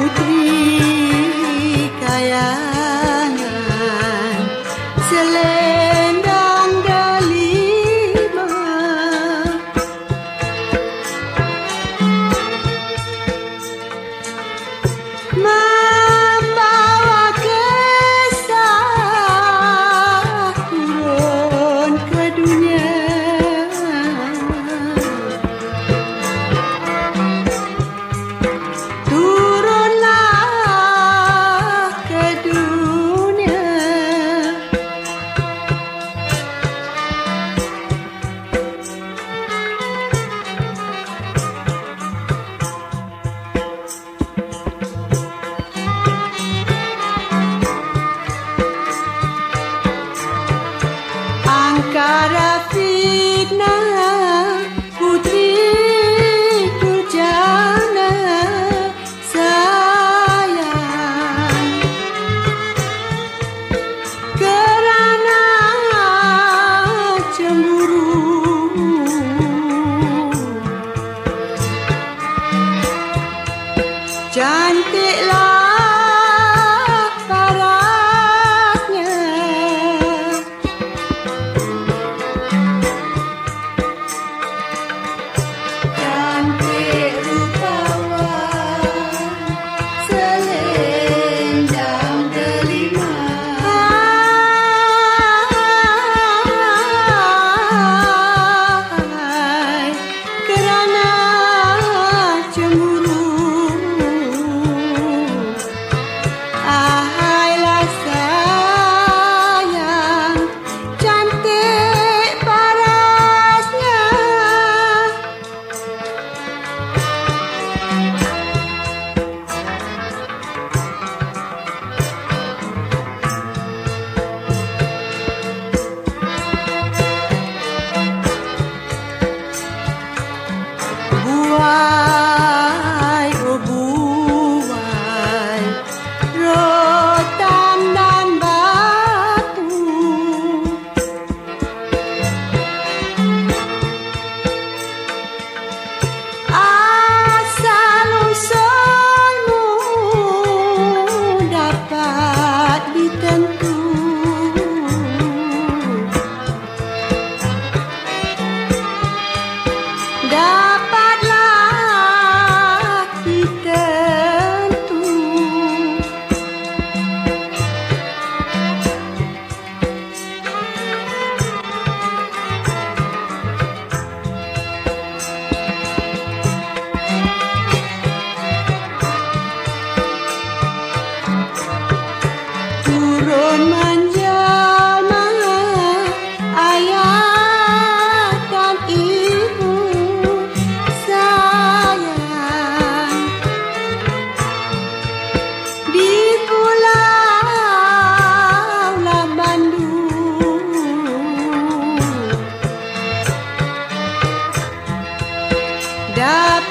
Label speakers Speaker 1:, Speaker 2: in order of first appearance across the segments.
Speaker 1: putri kaya Cantiklah.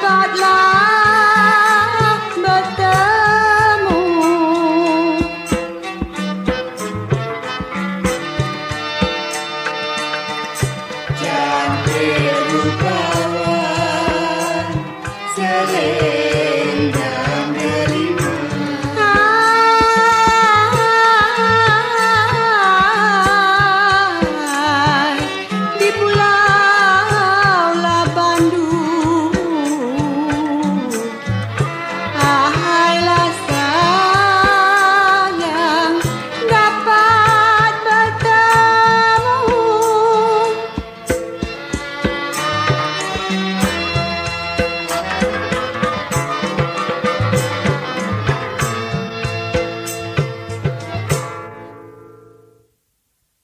Speaker 1: God love.